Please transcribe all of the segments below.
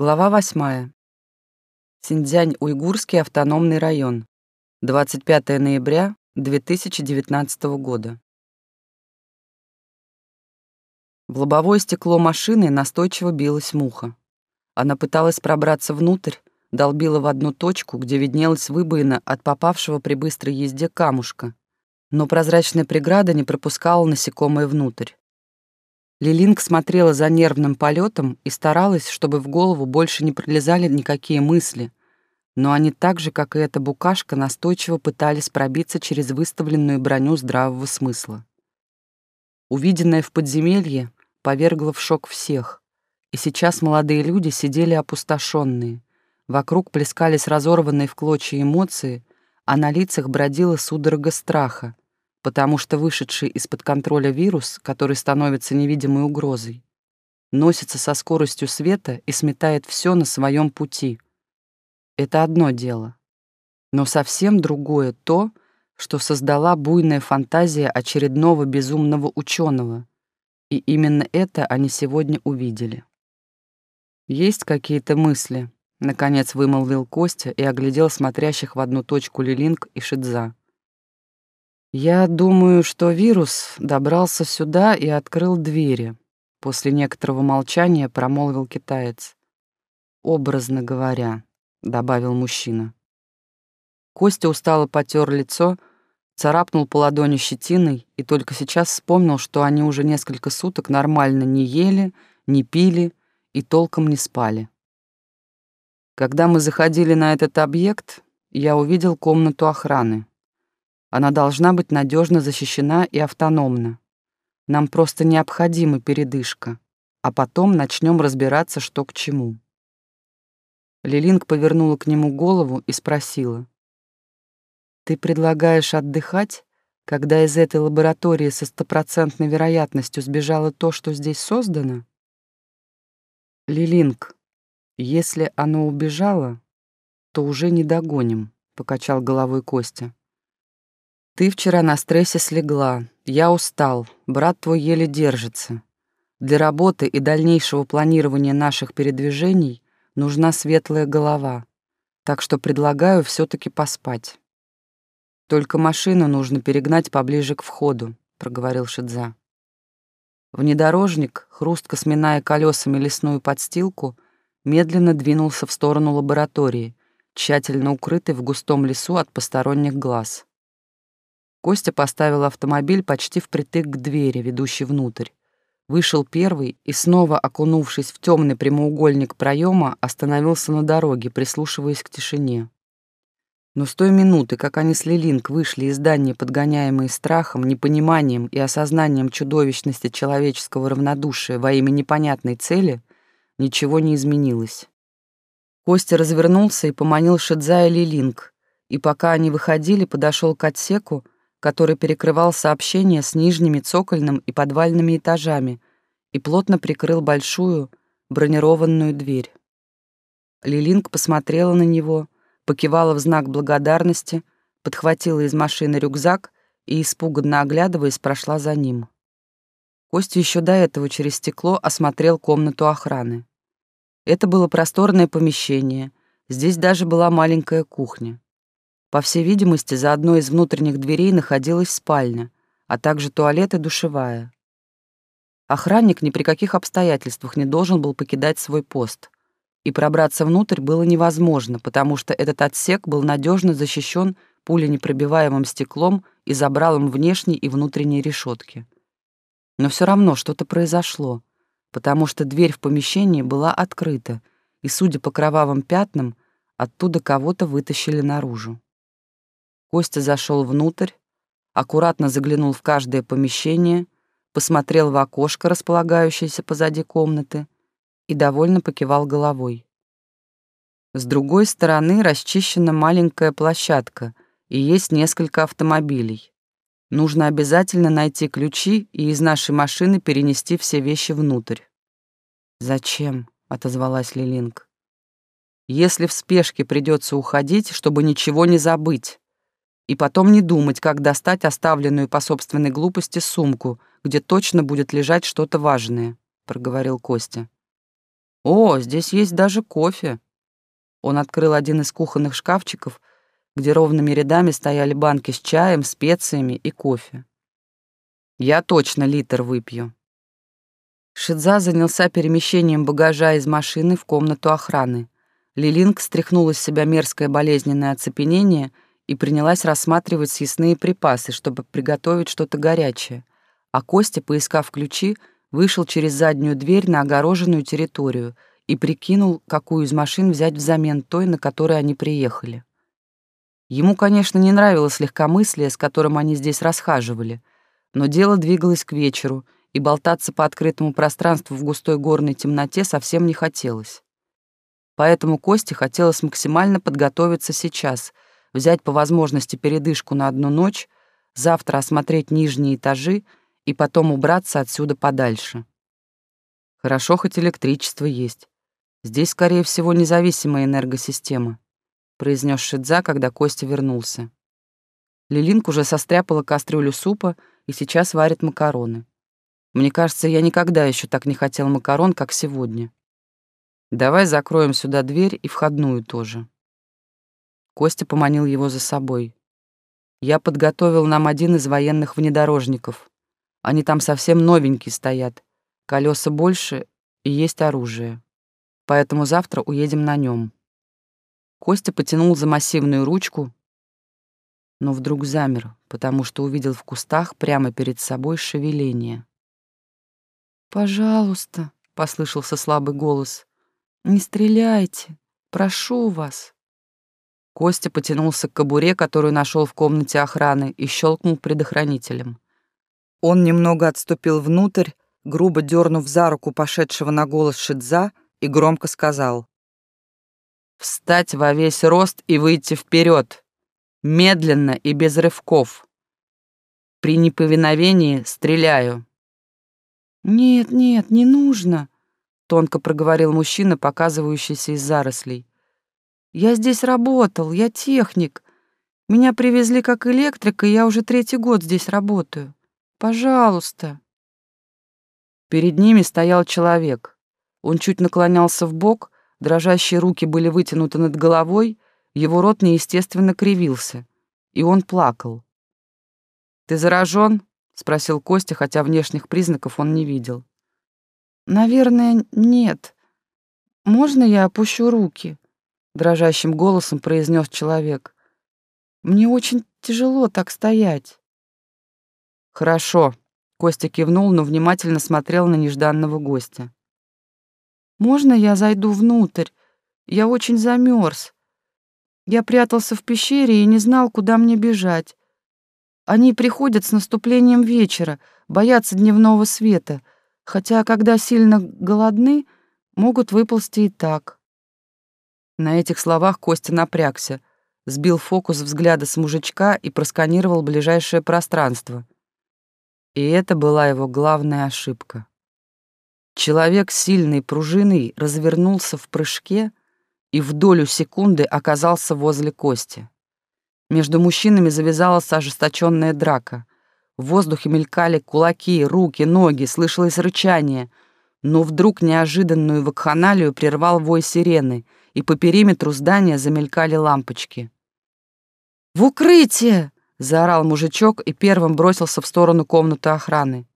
Глава 8. Синьцзянь-Уйгурский автономный район. 25 ноября 2019 года. В лобовое стекло машины настойчиво билась муха. Она пыталась пробраться внутрь, долбила в одну точку, где виднелась выбоина от попавшего при быстрой езде камушка, но прозрачная преграда не пропускала насекомое внутрь. Лилинг смотрела за нервным полетом и старалась, чтобы в голову больше не пролезали никакие мысли, но они так же, как и эта букашка, настойчиво пытались пробиться через выставленную броню здравого смысла. Увиденное в подземелье повергло в шок всех, и сейчас молодые люди сидели опустошенные. Вокруг плескались разорванные в клочья эмоции, а на лицах бродила судорога страха, потому что вышедший из-под контроля вирус, который становится невидимой угрозой, носится со скоростью света и сметает все на своем пути. Это одно дело. Но совсем другое то, что создала буйная фантазия очередного безумного ученого, и именно это они сегодня увидели. «Есть какие-то мысли?» — наконец вымолвил Костя и оглядел смотрящих в одну точку Лилинг и Шидза. «Я думаю, что вирус добрался сюда и открыл двери», — после некоторого молчания промолвил китаец. «Образно говоря», — добавил мужчина. Костя устало потер лицо, царапнул по ладони щетиной и только сейчас вспомнил, что они уже несколько суток нормально не ели, не пили и толком не спали. Когда мы заходили на этот объект, я увидел комнату охраны. Она должна быть надежно защищена и автономна. Нам просто необходима передышка, а потом начнем разбираться, что к чему. Лилинг повернула к нему голову и спросила. «Ты предлагаешь отдыхать, когда из этой лаборатории со стопроцентной вероятностью сбежало то, что здесь создано?» «Лилинг, если оно убежало, то уже не догоним», — покачал головой Костя. Ты вчера на стрессе слегла. Я устал. Брат твой еле держится. Для работы и дальнейшего планирования наших передвижений нужна светлая голова. Так что предлагаю все таки поспать. Только машину нужно перегнать поближе к входу, проговорил Шидза. Внедорожник, хрустко сминая колесами лесную подстилку, медленно двинулся в сторону лаборатории, тщательно укрытый в густом лесу от посторонних глаз. Костя поставил автомобиль почти впритык к двери, ведущей внутрь. Вышел первый и, снова окунувшись в темный прямоугольник проема, остановился на дороге, прислушиваясь к тишине. Но с той минуты, как они с Лилинг вышли из здания, подгоняемые страхом, непониманием и осознанием чудовищности человеческого равнодушия во имя непонятной цели, ничего не изменилось. Костя развернулся и поманил Шидзая Лилинг, и пока они выходили, подошел к отсеку, который перекрывал сообщение с нижними цокольным и подвальными этажами и плотно прикрыл большую бронированную дверь. Лилинг посмотрела на него, покивала в знак благодарности, подхватила из машины рюкзак и, испуганно оглядываясь, прошла за ним. Костя еще до этого через стекло осмотрел комнату охраны. Это было просторное помещение, здесь даже была маленькая кухня. По всей видимости, за одной из внутренних дверей находилась спальня, а также туалет и душевая. Охранник ни при каких обстоятельствах не должен был покидать свой пост. И пробраться внутрь было невозможно, потому что этот отсек был надежно защищен пуленепробиваемым стеклом и забралом внешней и внутренней решетки. Но все равно что-то произошло, потому что дверь в помещении была открыта, и, судя по кровавым пятнам, оттуда кого-то вытащили наружу. Костя зашел внутрь, аккуратно заглянул в каждое помещение, посмотрел в окошко, располагающееся позади комнаты, и довольно покивал головой. С другой стороны расчищена маленькая площадка, и есть несколько автомобилей. Нужно обязательно найти ключи и из нашей машины перенести все вещи внутрь. «Зачем?» — отозвалась Лилинг. «Если в спешке придется уходить, чтобы ничего не забыть и потом не думать, как достать оставленную по собственной глупости сумку, где точно будет лежать что-то важное», — проговорил Костя. О, здесь есть даже кофе. Он открыл один из кухонных шкафчиков, где ровными рядами стояли банки с чаем, специями и кофе. Я точно литр выпью. Шидза занялся перемещением багажа из машины в комнату охраны. Лилинг стряхнула с себя мерзкое болезненное оцепенение и принялась рассматривать съестные припасы, чтобы приготовить что-то горячее. А Костя, поискав ключи, вышел через заднюю дверь на огороженную территорию и прикинул, какую из машин взять взамен той, на которой они приехали. Ему, конечно, не нравилось легкомыслие, с которым они здесь расхаживали, но дело двигалось к вечеру, и болтаться по открытому пространству в густой горной темноте совсем не хотелось. Поэтому Косте хотелось максимально подготовиться сейчас, взять по возможности передышку на одну ночь, завтра осмотреть нижние этажи и потом убраться отсюда подальше. Хорошо, хоть электричество есть. Здесь, скорее всего, независимая энергосистема, произнес Шидза, когда Костя вернулся. Лилинк уже состряпала кастрюлю супа и сейчас варит макароны. Мне кажется, я никогда еще так не хотел макарон, как сегодня. Давай закроем сюда дверь и входную тоже. Костя поманил его за собой. Я подготовил нам один из военных внедорожников. Они там совсем новенькие стоят. Колеса больше и есть оружие. Поэтому завтра уедем на нем. Костя потянул за массивную ручку, но вдруг замер, потому что увидел в кустах прямо перед собой шевеление. «Пожалуйста», — послышался слабый голос, не стреляйте, прошу вас. Костя потянулся к кобуре, которую нашел в комнате охраны, и щелкнул предохранителем. Он немного отступил внутрь, грубо дернув за руку пошедшего на голос Шидза, и громко сказал. «Встать во весь рост и выйти вперед, медленно и без рывков. При неповиновении стреляю». «Нет, нет, не нужно», тонко проговорил мужчина, показывающийся из зарослей. Я здесь работал, я техник. Меня привезли как электрика, и я уже третий год здесь работаю. Пожалуйста. Перед ними стоял человек. Он чуть наклонялся в бок, дрожащие руки были вытянуты над головой, его рот неестественно кривился, и он плакал. «Ты заражен?» — спросил Костя, хотя внешних признаков он не видел. «Наверное, нет. Можно я опущу руки?» — дрожащим голосом произнес человек. «Мне очень тяжело так стоять». «Хорошо», — Костя кивнул, но внимательно смотрел на нежданного гостя. «Можно я зайду внутрь? Я очень замерз. Я прятался в пещере и не знал, куда мне бежать. Они приходят с наступлением вечера, боятся дневного света — хотя, когда сильно голодны, могут выползти и так. На этих словах Костя напрягся, сбил фокус взгляда с мужичка и просканировал ближайшее пространство. И это была его главная ошибка. Человек сильной пружиной развернулся в прыжке и в долю секунды оказался возле Кости. Между мужчинами завязалась ожесточенная драка. В воздухе мелькали кулаки, руки, ноги, слышалось рычание. Но вдруг неожиданную вакханалию прервал вой сирены, и по периметру здания замелькали лампочки. «В укрытие!» — заорал мужичок и первым бросился в сторону комнаты охраны.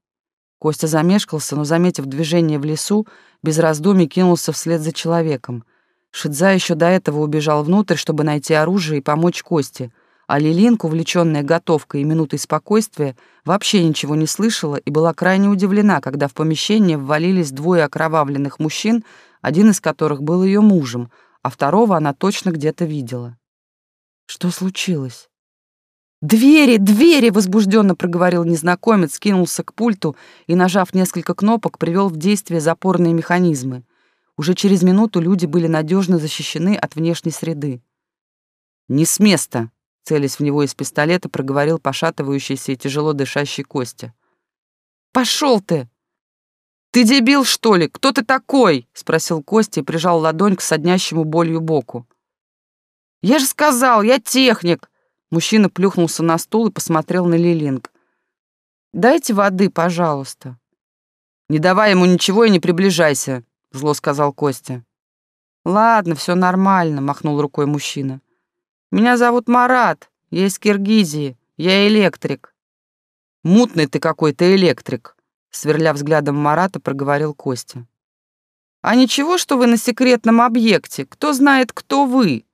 Костя замешкался, но, заметив движение в лесу, без раздумий кинулся вслед за человеком. Шидза еще до этого убежал внутрь, чтобы найти оружие и помочь Косте — а Лилинка, увлеченная готовкой и минутой спокойствия, вообще ничего не слышала и была крайне удивлена, когда в помещение ввалились двое окровавленных мужчин, один из которых был ее мужем, а второго она точно где-то видела. Что случилось? «Двери, двери!» — возбужденно проговорил незнакомец, кинулся к пульту и, нажав несколько кнопок, привел в действие запорные механизмы. Уже через минуту люди были надежно защищены от внешней среды. «Не с места!» Целясь в него из пистолета, проговорил пошатывающийся и тяжело дышащий Костя. «Пошел ты!» «Ты дебил, что ли? Кто ты такой?» — спросил Костя и прижал ладонь к соднящему болью боку. «Я же сказал, я техник!» Мужчина плюхнулся на стул и посмотрел на Лилинг. «Дайте воды, пожалуйста». «Не давай ему ничего и не приближайся», зло сказал Костя. Ладно, все нормально, махнул рукой мужчина. Меня зовут Марат, я из Киргизии, я электрик. Мутный ты какой-то электрик, сверля взглядом Марата, проговорил Костя. А ничего, что вы на секретном объекте? Кто знает, кто вы?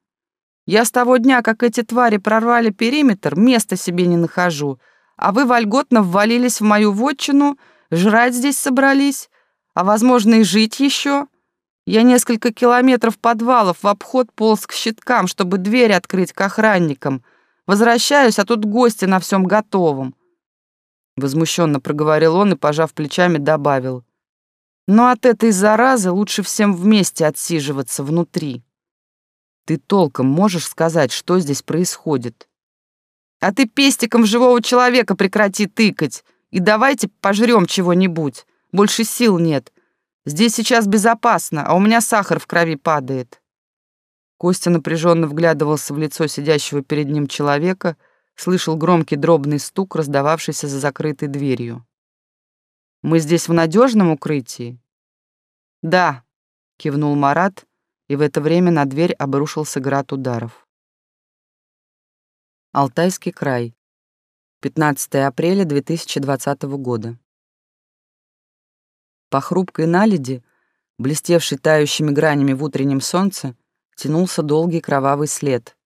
Я с того дня, как эти твари прорвали периметр, места себе не нахожу, а вы вольготно ввалились в мою вотчину, жрать здесь собрались, а, возможно, и жить еще. Я несколько километров подвалов в обход полз к щиткам, чтобы дверь открыть к охранникам. Возвращаюсь, а тут гости на всем готовом. Возмущенно проговорил он и, пожав плечами, добавил. Но от этой заразы лучше всем вместе отсиживаться внутри. Ты толком можешь сказать, что здесь происходит? А ты пестиком живого человека прекрати тыкать и давайте пожрем чего-нибудь. Больше сил нет. Здесь сейчас безопасно, а у меня сахар в крови падает. Костя напряженно вглядывался в лицо сидящего перед ним человека, слышал громкий дробный стук, раздававшийся за закрытой дверью. Мы здесь в надежном укрытии? Да, кивнул Марат, и в это время на дверь обрушился град ударов. Алтайский край. 15 апреля 2020 года. По хрупкой наледи, блестевшей тающими гранями в утреннем солнце, тянулся долгий кровавый след.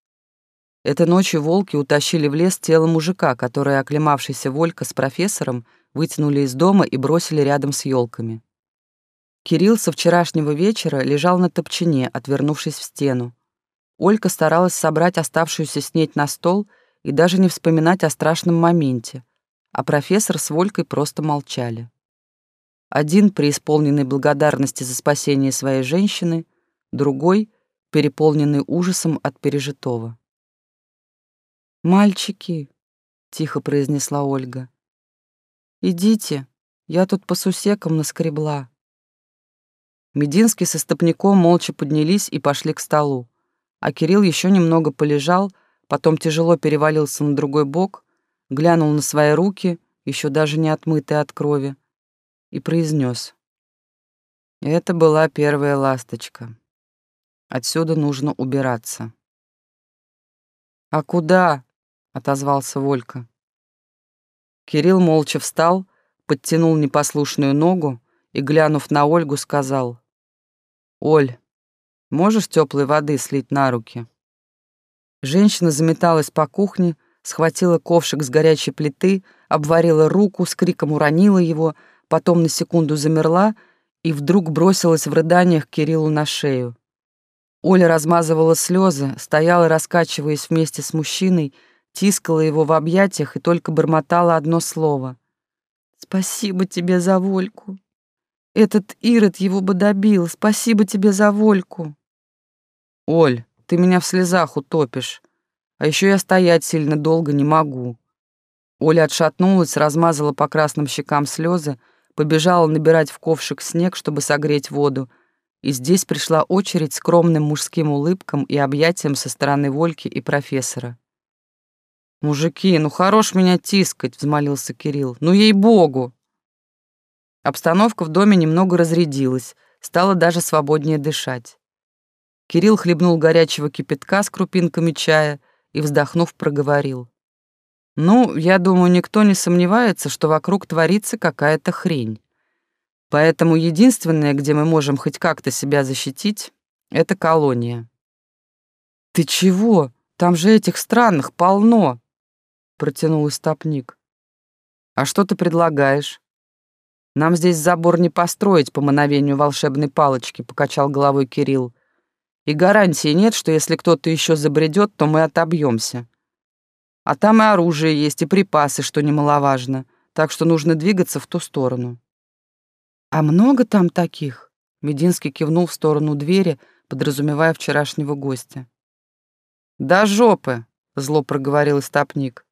Этой ночью волки утащили в лес тело мужика, которое оклемавшийся Волька с профессором вытянули из дома и бросили рядом с елками. Кирилл со вчерашнего вечера лежал на топчине, отвернувшись в стену. Олька старалась собрать оставшуюся снеть на стол и даже не вспоминать о страшном моменте, а профессор с Волькой просто молчали. Один преисполненный благодарности за спасение своей женщины, другой переполненный ужасом от пережитого. «Мальчики», — тихо произнесла Ольга, — «идите, я тут по сусекам наскребла». Мединский со стопником молча поднялись и пошли к столу. А Кирилл еще немного полежал, потом тяжело перевалился на другой бок, глянул на свои руки, еще даже не отмытые от крови, и произнес: Это была первая ласточка. Отсюда нужно убираться. «А куда?» — отозвался Волька. Кирилл молча встал, подтянул непослушную ногу и, глянув на Ольгу, сказал. «Оль, можешь теплой воды слить на руки?» Женщина заметалась по кухне, схватила ковшик с горячей плиты, обварила руку, с криком уронила его, потом на секунду замерла и вдруг бросилась в рыданиях Кириллу на шею. Оля размазывала слезы, стояла, раскачиваясь вместе с мужчиной, тискала его в объятиях и только бормотала одно слово. «Спасибо тебе за Вольку. Этот Ирод его бы добил. Спасибо тебе за Вольку. Оль, ты меня в слезах утопишь. А еще я стоять сильно долго не могу. Оля отшатнулась, размазала по красным щекам слезы, побежала набирать в ковшик снег, чтобы согреть воду, и здесь пришла очередь скромным мужским улыбкам и объятиям со стороны Вольки и профессора. «Мужики, ну хорош меня тискать», — взмолился Кирилл. «Ну ей-богу!» Обстановка в доме немного разрядилась, стало даже свободнее дышать. Кирилл хлебнул горячего кипятка с крупинками чая и, вздохнув, проговорил. «Ну, я думаю, никто не сомневается, что вокруг творится какая-то хрень. Поэтому единственное, где мы можем хоть как-то себя защитить, это колония». «Ты чего? Там же этих странных полно!» — протянул истопник. «А что ты предлагаешь?» Нам здесь забор не построить по мановению волшебной палочки, покачал головой Кирилл. И гарантии нет, что если кто-то еще забредет, то мы отобьемся. А там и оружие есть, и припасы, что немаловажно, так что нужно двигаться в ту сторону. А много там таких? Мединский кивнул в сторону двери, подразумевая вчерашнего гостя. «Да жопы!» — зло проговорил истопник.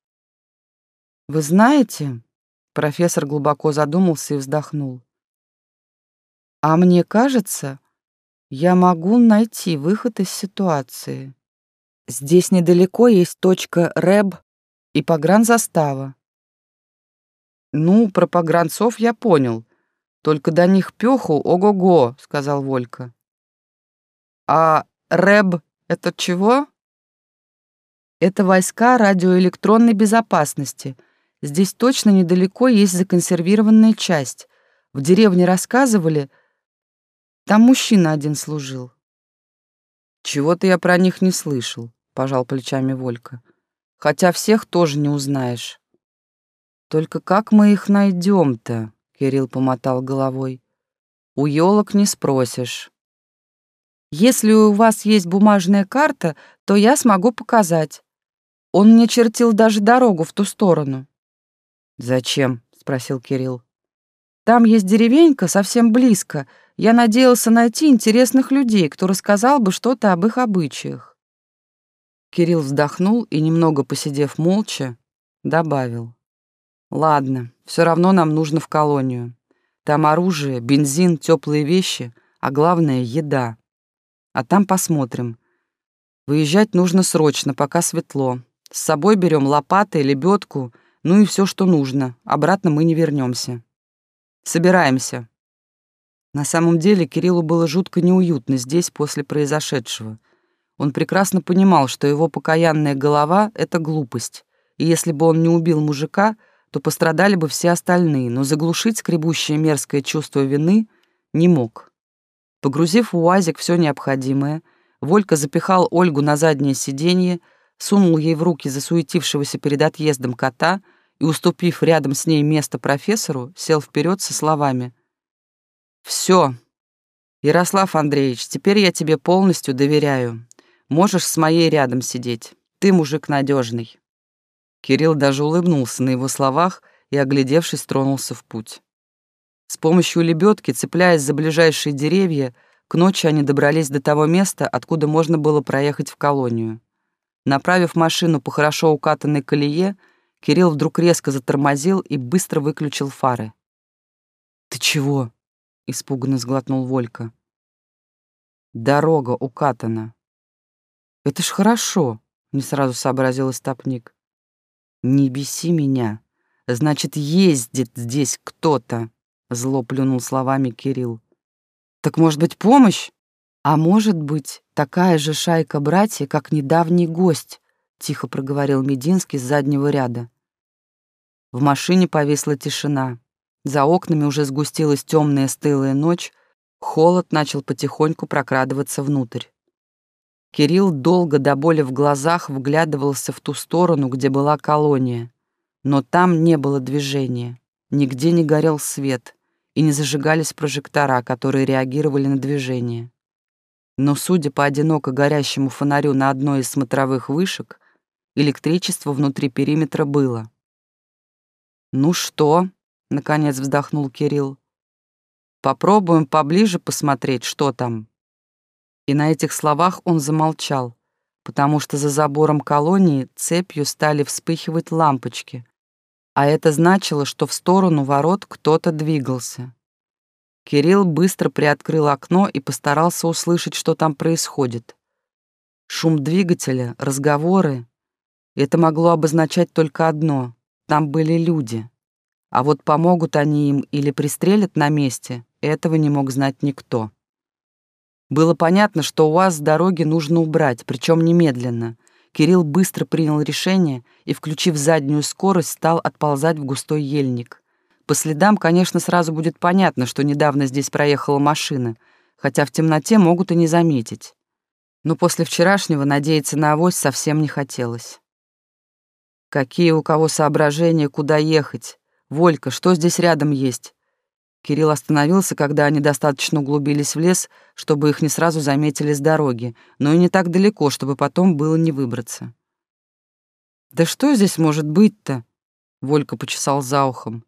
«Вы знаете, Профессор глубоко задумался и вздохнул. А мне кажется, я могу найти выход из ситуации. Здесь недалеко есть точка РЭБ и погранзастава. Ну, про погранцов я понял. Только до них пёху ого-го», — сказал Волька. «А РЭБ — это чего?» «Это войска радиоэлектронной безопасности. Здесь точно недалеко есть законсервированная часть. В деревне рассказывали, там мужчина один служил». «Чего-то я про них не слышал», — пожал плечами Волька. «Хотя всех тоже не узнаешь». «Только как мы их найдем-то?» — Кирилл помотал головой. «У елок не спросишь». «Если у вас есть бумажная карта, то я смогу показать. Он мне чертил даже дорогу в ту сторону». «Зачем?» — спросил Кирилл. «Там есть деревенька совсем близко. Я надеялся найти интересных людей, кто рассказал бы что-то об их обычаях». Кирилл вздохнул и, немного посидев молча, добавил. Ладно, все равно нам нужно в колонию. Там оружие, бензин, теплые вещи, а главное — еда. А там посмотрим. Выезжать нужно срочно, пока светло. С собой берем лопаты, лебедку, ну и все, что нужно. Обратно мы не вернемся. Собираемся. На самом деле Кириллу было жутко неуютно здесь после произошедшего. Он прекрасно понимал, что его покаянная голова — это глупость, и если бы он не убил мужика — то пострадали бы все остальные, но заглушить скребущее мерзкое чувство вины не мог. Погрузив в УАЗик все необходимое, Волька запихал Ольгу на заднее сиденье, сунул ей в руки засуетившегося перед отъездом кота и, уступив рядом с ней место профессору, сел вперед со словами «Все, Ярослав Андреевич, теперь я тебе полностью доверяю. Можешь с моей рядом сидеть. Ты мужик надежный. Кирилл даже улыбнулся на его словах и, оглядевшись, тронулся в путь. С помощью лебедки, цепляясь за ближайшие деревья, к ночи они добрались до того места, откуда можно было проехать в колонию. Направив машину по хорошо укатанной колее, Кирилл вдруг резко затормозил и быстро выключил фары. «Ты чего?» — испуганно сглотнул Волька. «Дорога укатана». «Это ж хорошо», — не сразу сообразил истопник. «Не беси меня. Значит, ездит здесь кто-то», — зло плюнул словами Кирилл. «Так, может быть, помощь?» «А может быть, такая же шайка братья, как недавний гость», — тихо проговорил Мединский с заднего ряда. В машине повисла тишина. За окнами уже сгустилась темная стылая ночь, холод начал потихоньку прокрадываться внутрь. Кирилл долго до боли в глазах вглядывался в ту сторону, где была колония. Но там не было движения, нигде не горел свет и не зажигались прожектора, которые реагировали на движение. Но, судя по одиноко горящему фонарю на одной из смотровых вышек, электричество внутри периметра было. «Ну что?» — наконец вздохнул Кирилл. «Попробуем поближе посмотреть, что там». И на этих словах он замолчал, потому что за забором колонии цепью стали вспыхивать лампочки, а это значило, что в сторону ворот кто-то двигался. Кирилл быстро приоткрыл окно и постарался услышать, что там происходит. Шум двигателя, разговоры — это могло обозначать только одно — там были люди. А вот помогут они им или пристрелят на месте, этого не мог знать никто. Было понятно, что УАЗ с дороги нужно убрать, причем немедленно. Кирилл быстро принял решение и, включив заднюю скорость, стал отползать в густой ельник. По следам, конечно, сразу будет понятно, что недавно здесь проехала машина, хотя в темноте могут и не заметить. Но после вчерашнего надеяться на авось совсем не хотелось. Какие у кого соображения, куда ехать? Волька, что здесь рядом есть? Кирилл остановился, когда они достаточно углубились в лес, чтобы их не сразу заметили с дороги, но и не так далеко, чтобы потом было не выбраться. «Да что здесь может быть-то?» — Волька почесал за ухом.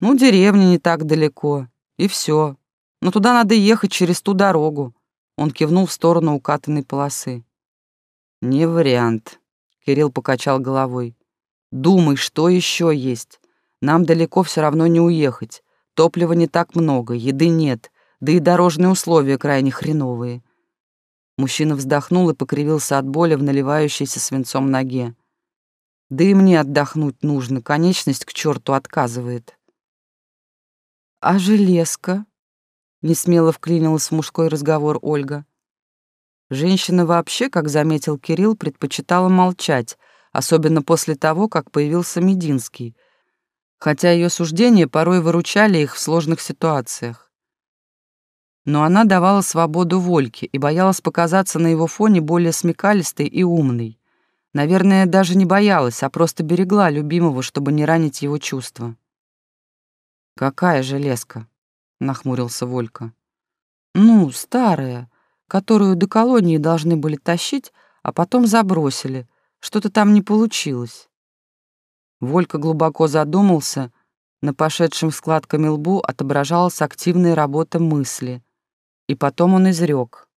«Ну, деревня не так далеко, и все. Но туда надо ехать через ту дорогу». Он кивнул в сторону укатанной полосы. «Не вариант», — Кирилл покачал головой. «Думай, что еще есть. Нам далеко все равно не уехать. Топлива не так много, еды нет, да и дорожные условия крайне хреновые. Мужчина вздохнул и покривился от боли в наливающейся свинцом ноге. Да и мне отдохнуть нужно, конечность к черту отказывает. «А железка?» — несмело вклинилась в мужской разговор Ольга. Женщина вообще, как заметил Кирилл, предпочитала молчать, особенно после того, как появился Мединский, хотя ее суждения порой выручали их в сложных ситуациях. Но она давала свободу Вольке и боялась показаться на его фоне более смекалистой и умной. Наверное, даже не боялась, а просто берегла любимого, чтобы не ранить его чувства. «Какая железка?» — нахмурился Волька. «Ну, старая, которую до колонии должны были тащить, а потом забросили. Что-то там не получилось». Волька глубоко задумался, на пошедшем складками лбу отображалась активная работа мысли. И потом он изрек.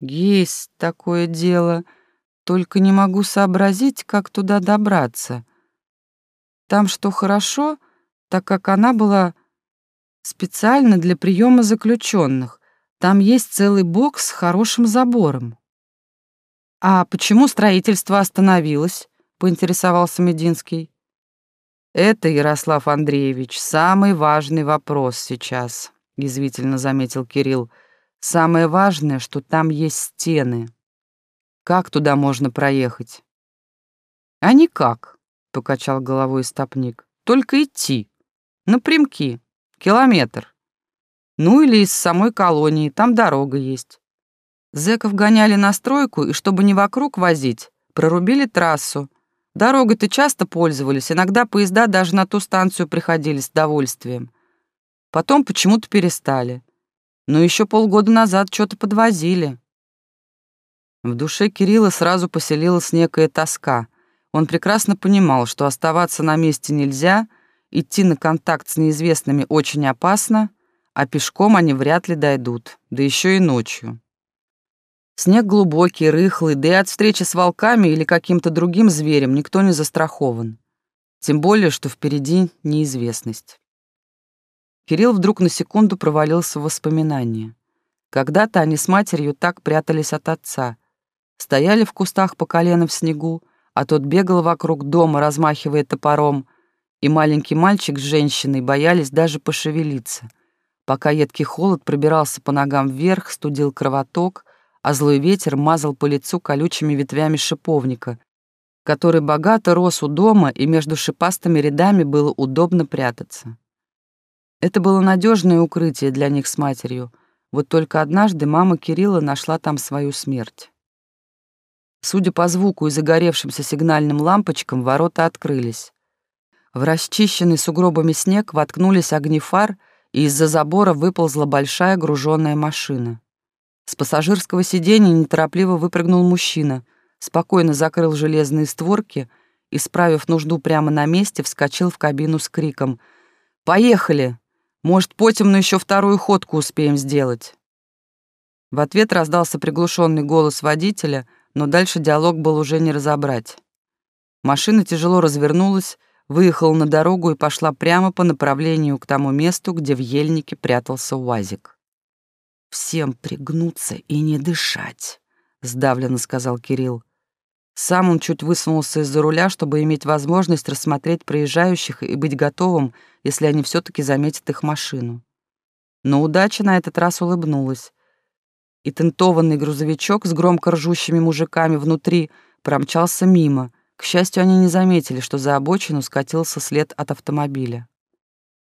«Есть такое дело, только не могу сообразить, как туда добраться. Там что хорошо, так как она была специально для приема заключенных. Там есть целый бокс с хорошим забором». «А почему строительство остановилось?» поинтересовался Мединский. Это, Ярослав Андреевич, самый важный вопрос сейчас, язвительно заметил Кирилл. Самое важное, что там есть стены. Как туда можно проехать? А никак, покачал головой стопник. Только идти. Напрямки. Километр. Ну или из самой колонии, там дорога есть. Зеков гоняли на стройку, и чтобы не вокруг возить, прорубили трассу, Дорогой-то часто пользовались, иногда поезда даже на ту станцию приходили с довольствием. Потом почему-то перестали. Но еще полгода назад что-то подвозили. В душе Кирилла сразу поселилась некая тоска. Он прекрасно понимал, что оставаться на месте нельзя, идти на контакт с неизвестными очень опасно, а пешком они вряд ли дойдут, да еще и ночью. Снег глубокий, рыхлый, да и от встречи с волками или каким-то другим зверем никто не застрахован. Тем более, что впереди неизвестность. Кирилл вдруг на секунду провалился в воспоминания. Когда-то они с матерью так прятались от отца. Стояли в кустах по колено в снегу, а тот бегал вокруг дома, размахивая топором, и маленький мальчик с женщиной боялись даже пошевелиться. Пока едкий холод пробирался по ногам вверх, студил кровоток — а злой ветер мазал по лицу колючими ветвями шиповника, который богато рос у дома, и между шипастыми рядами было удобно прятаться. Это было надежное укрытие для них с матерью, вот только однажды мама Кирилла нашла там свою смерть. Судя по звуку и загоревшимся сигнальным лампочкам, ворота открылись. В расчищенный сугробами снег воткнулись огни фар, и из-за забора выползла большая груженная машина. С пассажирского сиденья неторопливо выпрыгнул мужчина, спокойно закрыл железные створки и, справив нужду прямо на месте, вскочил в кабину с криком «Поехали! Может, потемно еще вторую ходку успеем сделать?» В ответ раздался приглушенный голос водителя, но дальше диалог был уже не разобрать. Машина тяжело развернулась, выехала на дорогу и пошла прямо по направлению к тому месту, где в ельнике прятался УАЗик. «Всем пригнуться и не дышать», — сдавленно сказал Кирилл. Сам он чуть высунулся из-за руля, чтобы иметь возможность рассмотреть проезжающих и быть готовым, если они все таки заметят их машину. Но удача на этот раз улыбнулась. И тентованный грузовичок с громко ржущими мужиками внутри промчался мимо. К счастью, они не заметили, что за обочину скатился след от автомобиля.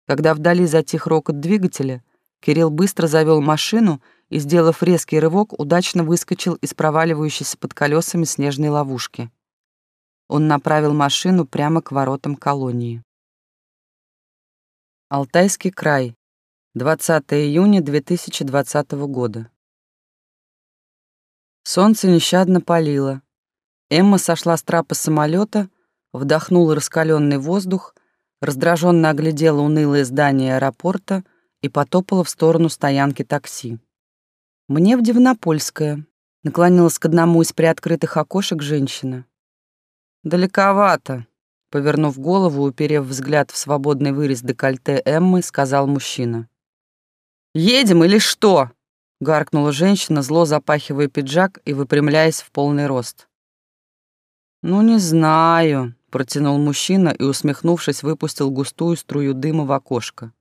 Когда вдали затих рокот двигателя, Кирилл быстро завел машину и, сделав резкий рывок, удачно выскочил из проваливающейся под колесами снежной ловушки. Он направил машину прямо к воротам колонии. Алтайский край. 20 июня 2020 года. Солнце нещадно палило. Эмма сошла с трапа самолета, вдохнула раскаленный воздух, раздраженно оглядела унылое здание аэропорта — и потопала в сторону стоянки такси. «Мне в Дивнопольское», — наклонилась к одному из приоткрытых окошек женщина. «Далековато», — повернув голову, уперев взгляд в свободный вырез декольте Эммы, сказал мужчина. «Едем или что?» — гаркнула женщина, зло запахивая пиджак и выпрямляясь в полный рост. «Ну, не знаю», — протянул мужчина и, усмехнувшись, выпустил густую струю дыма в окошко.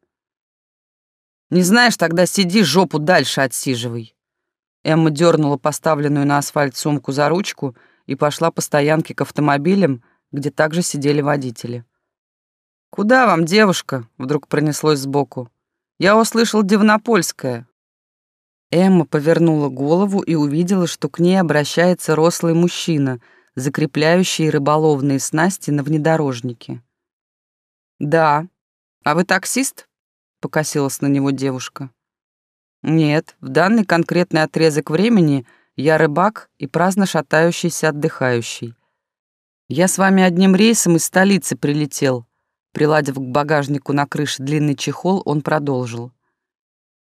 Не знаешь, тогда сиди, жопу дальше отсиживай. Эмма дернула поставленную на асфальт сумку за ручку и пошла по стоянке к автомобилям, где также сидели водители. «Куда вам, девушка?» — вдруг пронеслось сбоку. «Я услышал Дивнопольская». Эмма повернула голову и увидела, что к ней обращается рослый мужчина, закрепляющий рыболовные снасти на внедорожнике. «Да. А вы таксист?» — покосилась на него девушка. «Нет, в данный конкретный отрезок времени я рыбак и праздно шатающийся отдыхающий. Я с вами одним рейсом из столицы прилетел». Приладив к багажнику на крыше длинный чехол, он продолжил.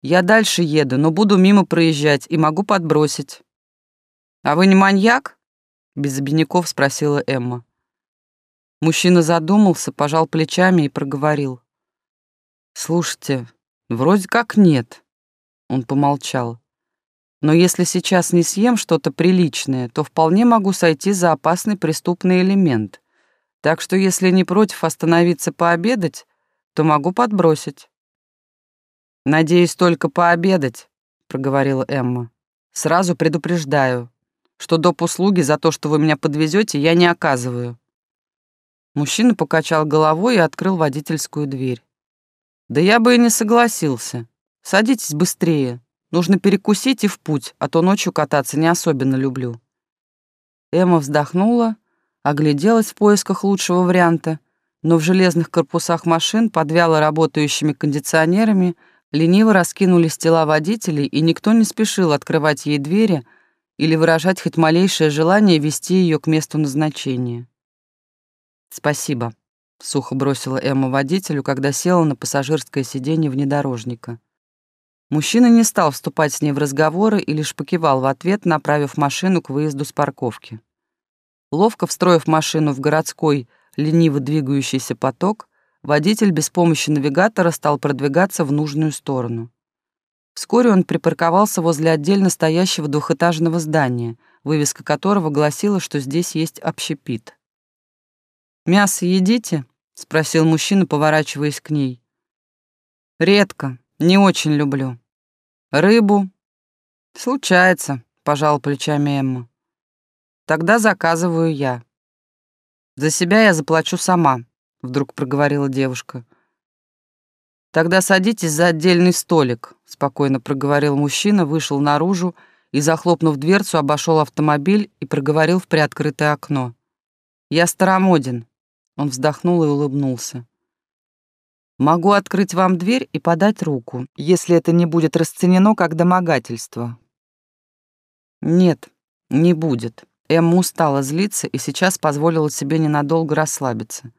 «Я дальше еду, но буду мимо проезжать и могу подбросить». «А вы не маньяк?» — без обиняков спросила Эмма. Мужчина задумался, пожал плечами и проговорил. «Слушайте, вроде как нет». Он помолчал. «Но если сейчас не съем что-то приличное, то вполне могу сойти за опасный преступный элемент. Так что если не против остановиться пообедать, то могу подбросить». «Надеюсь, только пообедать», — проговорила Эмма. «Сразу предупреждаю, что доп. услуги за то, что вы меня подвезете, я не оказываю. Мужчина покачал головой и открыл водительскую дверь. «Да я бы и не согласился. Садитесь быстрее. Нужно перекусить и в путь, а то ночью кататься не особенно люблю». Эмма вздохнула, огляделась в поисках лучшего варианта, но в железных корпусах машин под вяло работающими кондиционерами лениво раскинулись тела водителей, и никто не спешил открывать ей двери или выражать хоть малейшее желание вести ее к месту назначения. «Спасибо», — сухо бросила Эмма водителю, когда села на пассажирское сиденье внедорожника. Мужчина не стал вступать с ней в разговоры и лишь покивал в ответ, направив машину к выезду с парковки. Ловко встроив машину в городской, лениво двигающийся поток, водитель без помощи навигатора стал продвигаться в нужную сторону. Вскоре он припарковался возле отдельно стоящего двухэтажного здания, вывеска которого гласила, что здесь есть общепит. «Мясо едите?» — спросил мужчина, поворачиваясь к ней. «Редко, не очень люблю. Рыбу?» «Случается», — пожал плечами Эмма. «Тогда заказываю я». «За себя я заплачу сама», — вдруг проговорила девушка. «Тогда садитесь за отдельный столик», — спокойно проговорил мужчина, вышел наружу и, захлопнув дверцу, обошел автомобиль и проговорил в приоткрытое окно. «Я старомоден. Он вздохнул и улыбнулся. «Могу открыть вам дверь и подать руку, если это не будет расценено как домогательство». «Нет, не будет». Эмма устала злиться и сейчас позволила себе ненадолго расслабиться.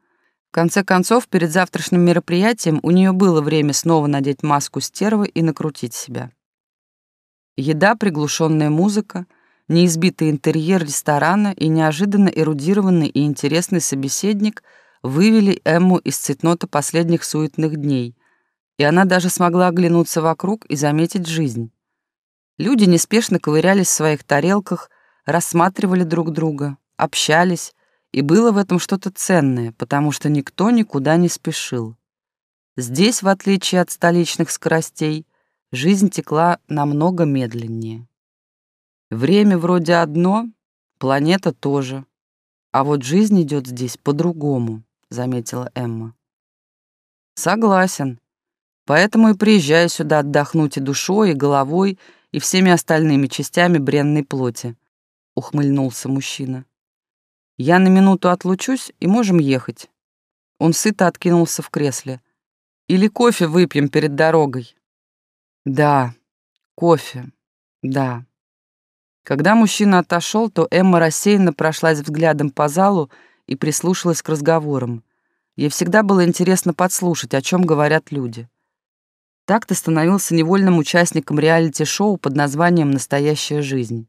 В конце концов, перед завтрашним мероприятием у нее было время снова надеть маску стервы и накрутить себя. Еда, приглушенная музыка — неизбитый интерьер ресторана и неожиданно эрудированный и интересный собеседник вывели Эмму из цветнота последних суетных дней, и она даже смогла оглянуться вокруг и заметить жизнь. Люди неспешно ковырялись в своих тарелках, рассматривали друг друга, общались, и было в этом что-то ценное, потому что никто никуда не спешил. Здесь, в отличие от столичных скоростей, жизнь текла намного медленнее. Время вроде одно, планета тоже. А вот жизнь идет здесь по-другому, заметила Эмма. Согласен. Поэтому и приезжаю сюда отдохнуть и душой, и головой, и всеми остальными частями бренной плоти, ухмыльнулся мужчина. Я на минуту отлучусь, и можем ехать. Он сыто откинулся в кресле. Или кофе выпьем перед дорогой. Да, кофе, да. Когда мужчина отошел, то Эмма рассеянно прошлась взглядом по залу и прислушалась к разговорам. Ей всегда было интересно подслушать, о чем говорят люди. Так ты становился невольным участником реалити-шоу под названием «Настоящая жизнь».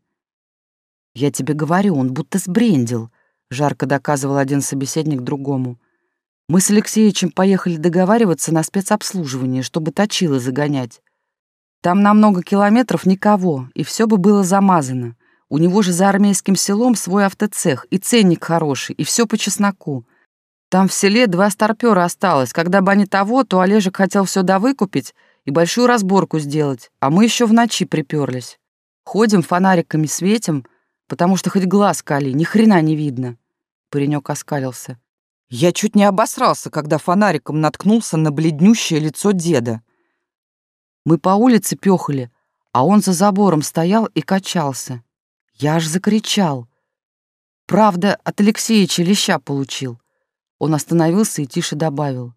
«Я тебе говорю, он будто сбрендил», — жарко доказывал один собеседник другому. «Мы с Алексеевичем поехали договариваться на спецобслуживание, чтобы точило загонять. Там на много километров никого, и все бы было замазано. У него же за армейским селом свой автоцех, и ценник хороший, и все по чесноку. Там в селе два старпера осталось. Когда бы они того, то Олежек хотел все довыкупить и большую разборку сделать, а мы еще в ночи приперлись. Ходим, фонариками светим, потому что хоть глаз кали, ни хрена не видно. Паренек оскалился. Я чуть не обосрался, когда фонариком наткнулся на бледнющее лицо деда. Мы по улице пёхали, а он за забором стоял и качался. Я аж закричал. Правда, от Алексеича леща получил. Он остановился и тише добавил.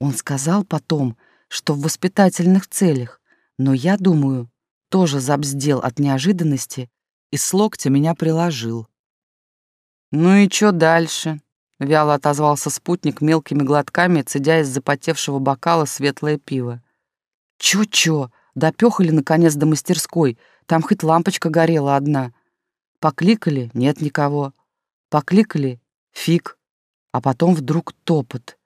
Он сказал потом, что в воспитательных целях, но я думаю, тоже забздел от неожиданности и с локтя меня приложил. «Ну и чё дальше?» — вяло отозвался спутник мелкими глотками, цедя из запотевшего бокала светлое пиво. «Чё-чё? Допёхали, наконец, до мастерской. Там хоть лампочка горела одна. Покликали — нет никого. Покликали — фиг. А потом вдруг топот.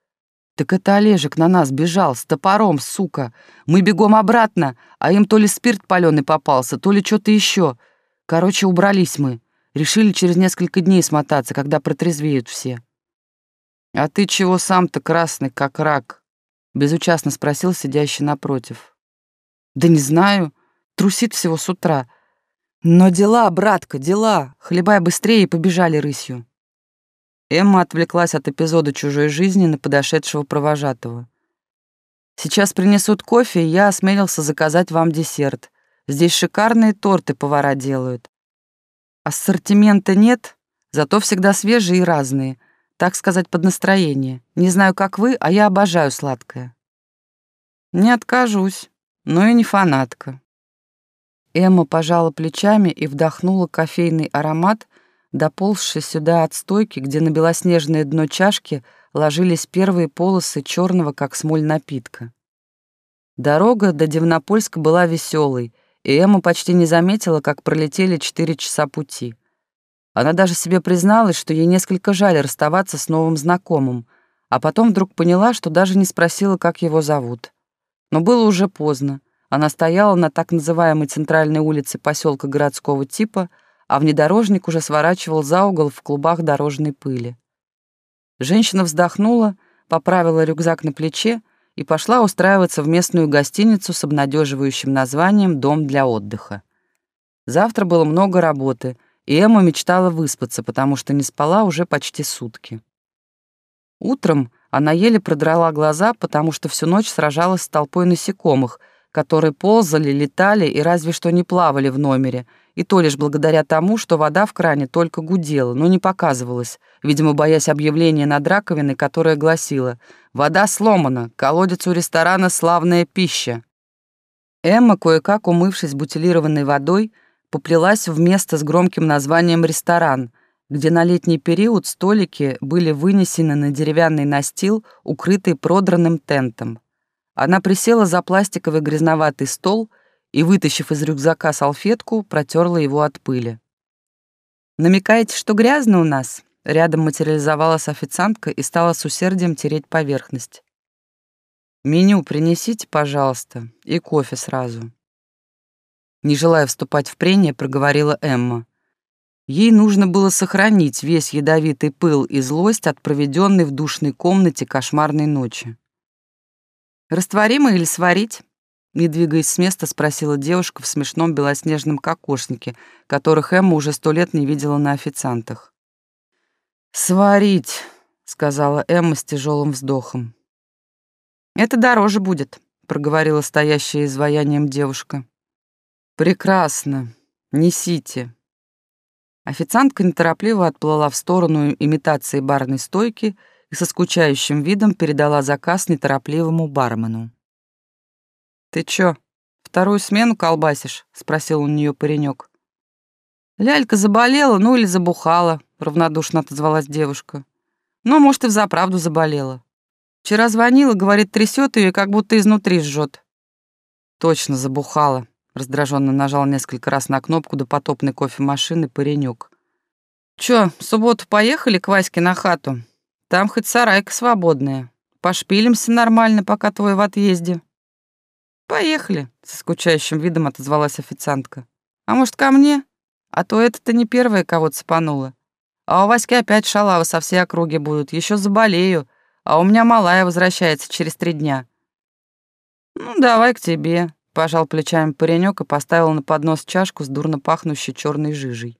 Так это Олежек на нас бежал, с топором, сука. Мы бегом обратно, а им то ли спирт палёный попался, то ли что-то еще. Короче, убрались мы. Решили через несколько дней смотаться, когда протрезвеют все. «А ты чего сам-то красный, как рак?» — безучастно спросил сидящий напротив. «Да не знаю. Трусит всего с утра. Но дела, братка, дела. Хлебай быстрее и побежали рысью». Эмма отвлеклась от эпизода чужой жизни на подошедшего провожатого. «Сейчас принесут кофе, и я осмелился заказать вам десерт. Здесь шикарные торты повара делают. Ассортимента нет, зато всегда свежие и разные, так сказать, под настроение. Не знаю, как вы, а я обожаю сладкое». «Не откажусь, но и не фанатка». Эмма пожала плечами и вдохнула кофейный аромат, доползший сюда от стойки, где на белоснежное дно чашки ложились первые полосы черного, как смоль, напитка. Дорога до Дивнопольска была веселой, и Эмма почти не заметила, как пролетели четыре часа пути. Она даже себе призналась, что ей несколько жаль расставаться с новым знакомым, а потом вдруг поняла, что даже не спросила, как его зовут. Но было уже поздно. Она стояла на так называемой центральной улице поселка городского типа — а внедорожник уже сворачивал за угол в клубах дорожной пыли. Женщина вздохнула, поправила рюкзак на плече и пошла устраиваться в местную гостиницу с обнадеживающим названием «Дом для отдыха». Завтра было много работы, и Эмма мечтала выспаться, потому что не спала уже почти сутки. Утром она еле продрала глаза, потому что всю ночь сражалась с толпой насекомых, которые ползали, летали и разве что не плавали в номере, и то лишь благодаря тому, что вода в кране только гудела, но не показывалась, видимо, боясь объявления над раковиной, которое гласило «Вода сломана, колодец у ресторана «Славная пища». Эмма, кое-как умывшись бутилированной водой, поплелась в место с громким названием «Ресторан», где на летний период столики были вынесены на деревянный настил, укрытый продранным тентом. Она присела за пластиковый грязноватый стол — и, вытащив из рюкзака салфетку, протерла его от пыли. «Намекаете, что грязно у нас?» Рядом материализовалась официантка и стала с усердием тереть поверхность. «Меню принесите, пожалуйста, и кофе сразу». Не желая вступать в прение, проговорила Эмма. Ей нужно было сохранить весь ядовитый пыл и злость от проведенной в душной комнате кошмарной ночи. «Растворимый или сварить?» Не двигаясь с места, спросила девушка в смешном белоснежном кокошнике, которых Эмма уже сто лет не видела на официантах. «Сварить», — сказала Эмма с тяжелым вздохом. «Это дороже будет», — проговорила стоящая изваянием девушка. «Прекрасно. Несите». Официантка неторопливо отплыла в сторону имитации барной стойки и со скучающим видом передала заказ неторопливому бармену. «Ты чё, вторую смену колбасишь?» — спросил у неё паренек. «Лялька заболела, ну или забухала», — равнодушно отозвалась девушка. «Ну, может, и взаправду заболела. Вчера звонила, говорит, трясет ее, как будто изнутри жжет». «Точно забухала», — раздраженно нажал несколько раз на кнопку до потопной кофемашины паренек. «Чё, в субботу поехали к Ваське на хату? Там хоть сарайка свободная. Пошпилимся нормально, пока твой в отъезде». «Поехали», — со скучающим видом отозвалась официантка. «А может, ко мне? А то это-то не первая кого цепанула. А у Васьки опять шалавы со всей округи будут, еще заболею, а у меня малая возвращается через три дня». Ну, давай к тебе, пожал плечами паренек и поставил на поднос чашку с дурно пахнущей черной жижей.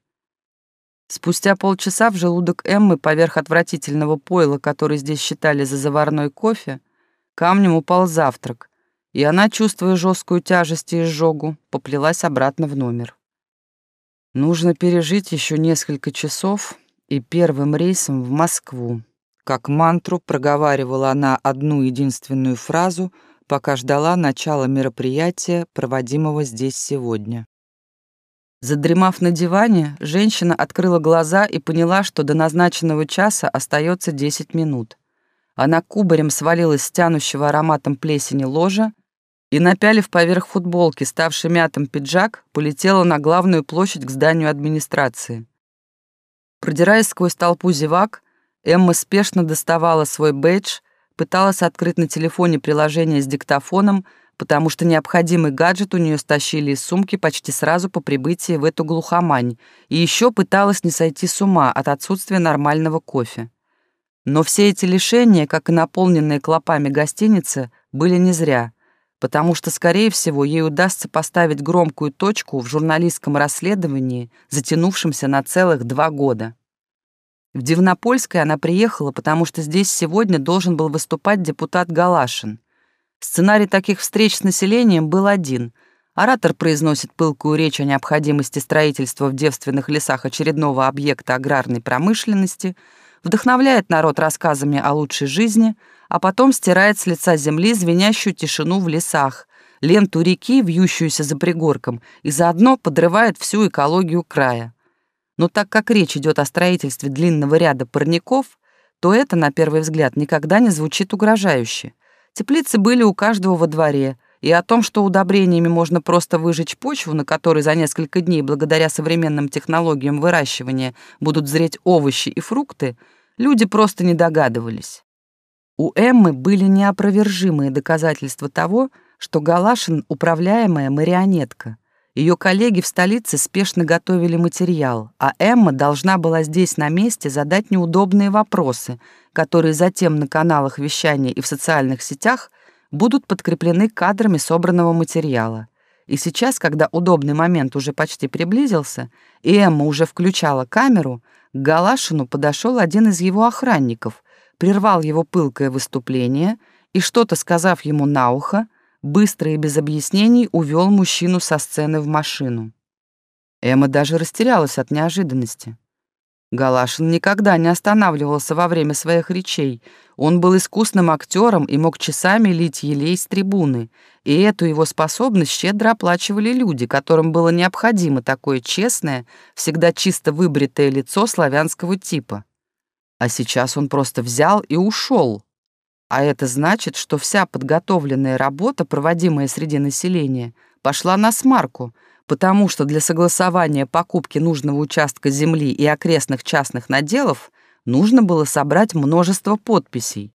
Спустя полчаса в желудок Эммы поверх отвратительного пойла, который здесь считали за заварной кофе, камнем упал завтрак, и она, чувствуя жесткую тяжесть и изжогу, поплелась обратно в номер. Нужно пережить еще несколько часов и первым рейсом в Москву. Как мантру проговаривала она одну единственную фразу, пока ждала начала мероприятия, проводимого здесь сегодня. Задремав на диване, женщина открыла глаза и поняла, что до назначенного часа остается 10 минут. Она кубарем свалилась с тянущего ароматом плесени ложа и, напялив поверх футболки, ставший мятым пиджак, полетела на главную площадь к зданию администрации. Продираясь сквозь толпу зевак, Эмма спешно доставала свой бейдж, пыталась открыть на телефоне приложение с диктофоном, потому что необходимый гаджет у нее стащили из сумки почти сразу по прибытии в эту глухомань, и еще пыталась не сойти с ума от отсутствия нормального кофе. Но все эти лишения, как и наполненные клопами гостиницы, были не зря, потому что, скорее всего, ей удастся поставить громкую точку в журналистском расследовании, затянувшемся на целых два года. В Дивнопольское она приехала, потому что здесь сегодня должен был выступать депутат Галашин — Сценарий таких встреч с населением был один. Оратор произносит пылкую речь о необходимости строительства в девственных лесах очередного объекта аграрной промышленности, вдохновляет народ рассказами о лучшей жизни, а потом стирает с лица земли звенящую тишину в лесах, ленту реки, вьющуюся за пригорком, и заодно подрывает всю экологию края. Но так как речь идет о строительстве длинного ряда парников, то это, на первый взгляд, никогда не звучит угрожающе. Теплицы были у каждого во дворе, и о том, что удобрениями можно просто выжечь почву, на которой за несколько дней благодаря современным технологиям выращивания будут зреть овощи и фрукты, люди просто не догадывались. У Эммы были неопровержимые доказательства того, что Галашин — управляемая марионетка — ее коллеги в столице спешно готовили материал, а Эмма должна была здесь на месте задать неудобные вопросы, которые затем на каналах вещания и в социальных сетях будут подкреплены кадрами собранного материала. И сейчас, когда удобный момент уже почти приблизился, и Эмма уже включала камеру, к Галашину подошел один из его охранников, прервал его пылкое выступление и, что-то сказав ему на ухо, быстро и без объяснений увел мужчину со сцены в машину. Эмма даже растерялась от неожиданности. Галашин никогда не останавливался во время своих речей. Он был искусным актером и мог часами лить елей с трибуны, и эту его способность щедро оплачивали люди, которым было необходимо такое честное, всегда чисто выбритое лицо славянского типа. А сейчас он просто взял и ушел, а это значит, что вся подготовленная работа, проводимая среди населения, пошла на смарку, потому что для согласования покупки нужного участка земли и окрестных частных наделов нужно было собрать множество подписей.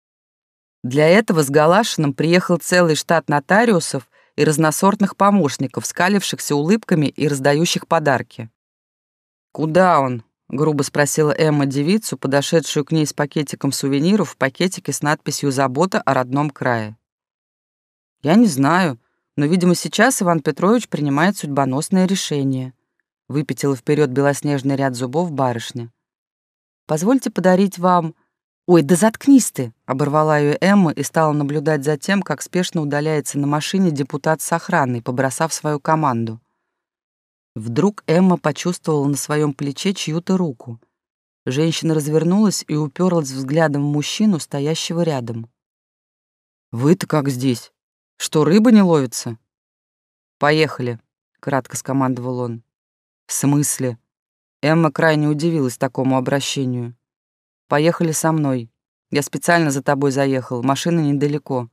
Для этого с Галашиным приехал целый штат нотариусов и разносортных помощников, скалившихся улыбками и раздающих подарки. «Куда он?» грубо спросила Эмма девицу, подошедшую к ней с пакетиком сувениров в пакетике с надписью «Забота о родном крае». «Я не знаю, но, видимо, сейчас Иван Петрович принимает судьбоносное решение», выпятила вперед белоснежный ряд зубов барышня. «Позвольте подарить вам...» «Ой, да заткнись ты!» — оборвала ее Эмма и стала наблюдать за тем, как спешно удаляется на машине депутат с охраной, побросав свою команду. Вдруг Эмма почувствовала на своем плече чью-то руку. Женщина развернулась и уперлась взглядом в мужчину, стоящего рядом. «Вы-то как здесь? Что, рыба не ловится?» «Поехали», — кратко скомандовал он. «В смысле?» Эмма крайне удивилась такому обращению. «Поехали со мной. Я специально за тобой заехал, машина недалеко».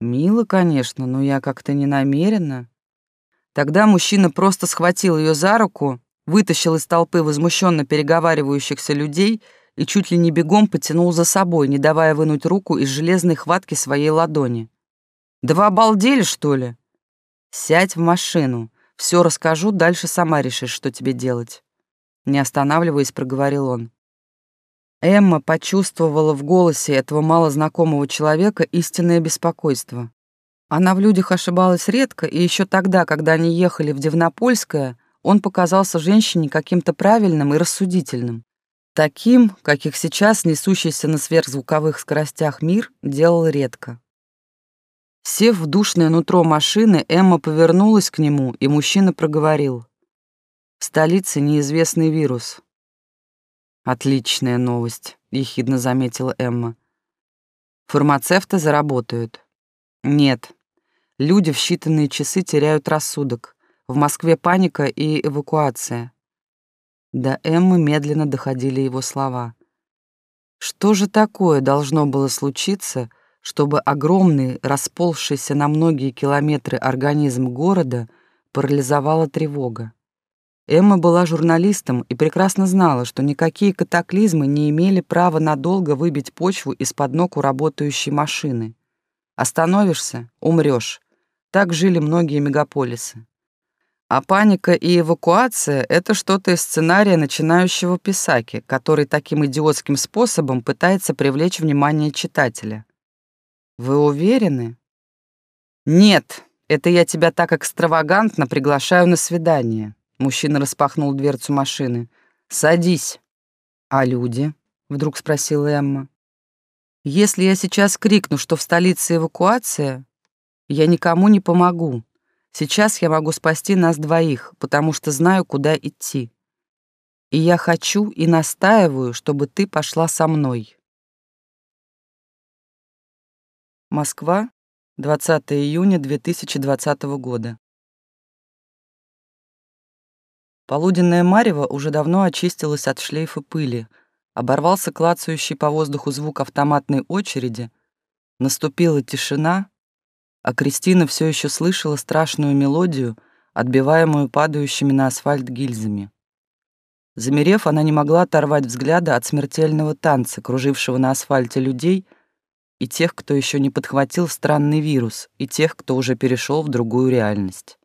«Мило, конечно, но я как-то не намерена», Тогда мужчина просто схватил ее за руку, вытащил из толпы возмущенно переговаривающихся людей и чуть ли не бегом потянул за собой, не давая вынуть руку из железной хватки своей ладони. «Да вы обалдели, что ли?» «Сядь в машину. Все расскажу, дальше сама решишь, что тебе делать». Не останавливаясь, проговорил он. Эмма почувствовала в голосе этого малознакомого человека истинное беспокойство. Она в людях ошибалась редко, и еще тогда, когда они ехали в Дивнопольское, он показался женщине каким-то правильным и рассудительным. Таким, каких сейчас несущийся на сверхзвуковых скоростях мир делал редко. Сев в душное нутро машины, Эмма повернулась к нему, и мужчина проговорил. «В столице неизвестный вирус». «Отличная новость», — ехидно заметила Эмма. «Фармацевты заработают». «Нет. Люди в считанные часы теряют рассудок. В Москве паника и эвакуация». До Эммы медленно доходили его слова. Что же такое должно было случиться, чтобы огромный, расползшийся на многие километры организм города парализовала тревога. Эмма была журналистом и прекрасно знала, что никакие катаклизмы не имели права надолго выбить почву из-под ног у работающей машины. Остановишься — умрёшь. Так жили многие мегаполисы. А паника и эвакуация — это что-то из сценария начинающего писаки, который таким идиотским способом пытается привлечь внимание читателя. Вы уверены? Нет, это я тебя так экстравагантно приглашаю на свидание. Мужчина распахнул дверцу машины. Садись. А люди? Вдруг спросила Эмма. Если я сейчас крикну, что в столице эвакуация, я никому не помогу. Сейчас я могу спасти нас двоих, потому что знаю, куда идти. И я хочу и настаиваю, чтобы ты пошла со мной. Москва, 20 июня 2020 года. Полуденное марево уже давно очистилось от шлейфа пыли, оборвался клацающий по воздуху звук автоматной очереди, наступила тишина, а Кристина все еще слышала страшную мелодию, отбиваемую падающими на асфальт гильзами. Замерев, она не могла оторвать взгляда от смертельного танца, кружившего на асфальте людей — и тех, кто еще не подхватил странный вирус, и тех, кто уже перешел в другую реальность.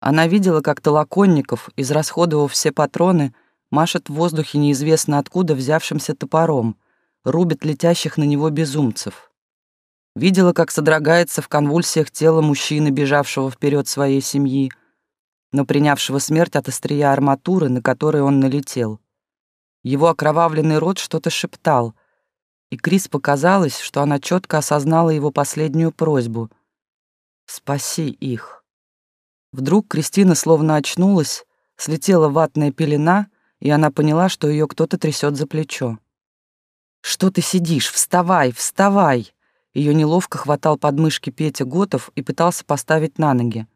Она видела, как Толоконников, израсходовав все патроны, машет в воздухе неизвестно откуда взявшимся топором, рубит летящих на него безумцев. Видела, как содрогается в конвульсиях тело мужчины, бежавшего вперед своей семьи, но принявшего смерть от острия арматуры, на которой он налетел. Его окровавленный рот что-то шептал — и Крис показалось, что она четко осознала его последнюю просьбу «Спаси их». Вдруг Кристина словно очнулась, слетела ватная пелена, и она поняла, что ее кто-то трясет за плечо. «Что ты сидишь? Вставай, вставай!» Ее неловко хватал подмышки Петя Готов и пытался поставить на ноги.